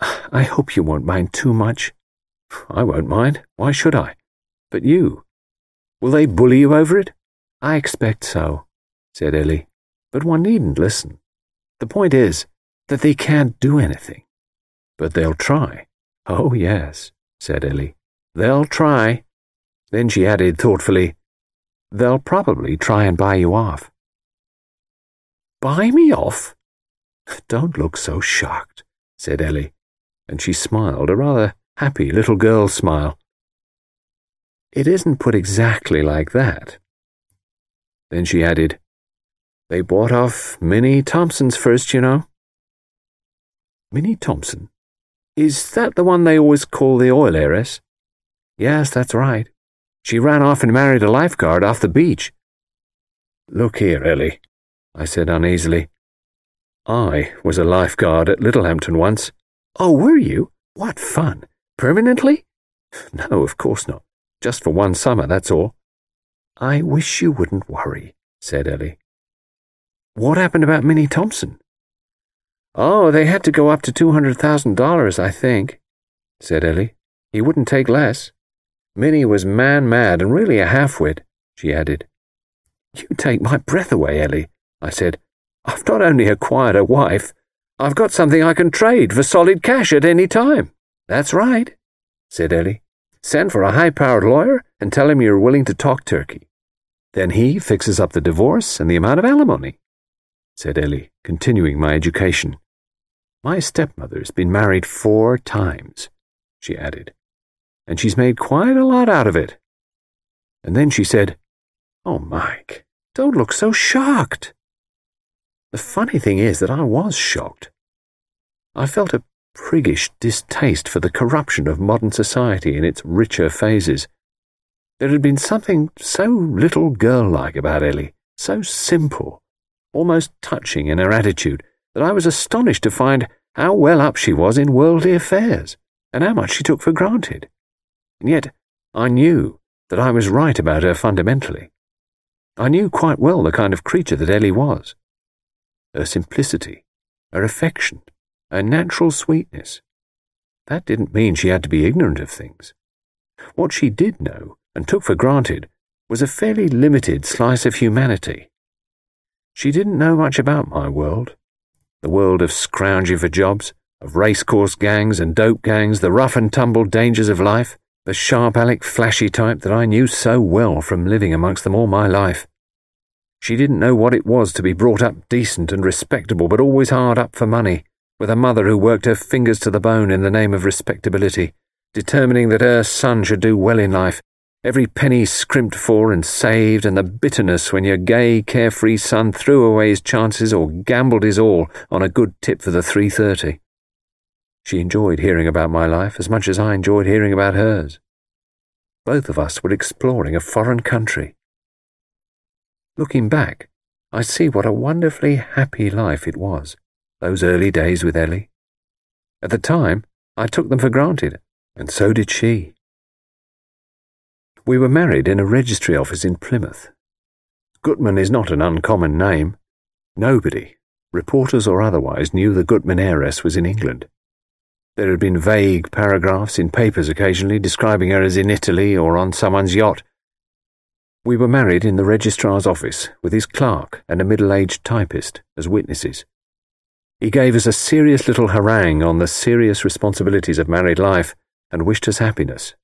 I hope you won't mind too much. I won't mind. Why should I? But you. Will they bully you over it? I expect so, said Ellie. But one needn't listen. The point is that they can't do anything. But they'll try. Oh, yes, said Ellie. They'll try. Then she added thoughtfully, They'll probably try and buy you off. Buy me off? Don't look so shocked, said Ellie, and she smiled, a rather happy little girl smile. It isn't put exactly like that. Then she added, They bought off Minnie Thompson's first, you know. Minnie Thompson? Is that the one they always call the oil heiress? Yes, that's right. She ran off and married a lifeguard off the beach. Look here, Ellie, I said uneasily. I was a lifeguard at Littlehampton once. Oh, were you? What fun! Permanently? No, of course not. Just for one summer, that's all. I wish you wouldn't worry, said Ellie. What happened about Minnie Thompson? Oh, they had to go up to $200,000, I think, said Ellie. He wouldn't take less. Minnie was man mad and really a half-wit, she added. You take my breath away, Ellie, I said. I've not only acquired a wife, I've got something I can trade for solid cash at any time. That's right, said Ellie. Send for a high-powered lawyer and tell him you're willing to talk turkey. Then he fixes up the divorce and the amount of alimony, said Ellie, continuing my education. My stepmother's been married four times, she added, and she's made quite a lot out of it. And then she said, Oh, Mike, don't look so shocked. The funny thing is that I was shocked. I felt a priggish distaste for the corruption of modern society in its richer phases. There had been something so little girl-like about Ellie, so simple, almost touching in her attitude, that I was astonished to find how well up she was in worldly affairs, and how much she took for granted. And yet I knew that I was right about her fundamentally. I knew quite well the kind of creature that Ellie was her simplicity, her affection, her natural sweetness. That didn't mean she had to be ignorant of things. What she did know, and took for granted, was a fairly limited slice of humanity. She didn't know much about my world, the world of scrounging for jobs, of racecourse gangs and dope gangs, the rough and tumble dangers of life, the sharp aleck flashy type that I knew so well from living amongst them all my life. She didn't know what it was to be brought up decent and respectable, but always hard up for money, with a mother who worked her fingers to the bone in the name of respectability, determining that her son should do well in life, every penny scrimped for and saved, and the bitterness when your gay, carefree son threw away his chances or gambled his all on a good tip for the 330. She enjoyed hearing about my life as much as I enjoyed hearing about hers. Both of us were exploring a foreign country Looking back, I see what a wonderfully happy life it was, those early days with Ellie. At the time, I took them for granted, and so did she. We were married in a registry office in Plymouth. Guteman is not an uncommon name. Nobody, reporters or otherwise, knew the Guteman heiress was in England. There had been vague paragraphs in papers occasionally describing her as in Italy or on someone's yacht, we were married in the registrar's office with his clerk and a middle aged typist as witnesses. He gave us a serious little harangue on the serious responsibilities of married life and wished us happiness.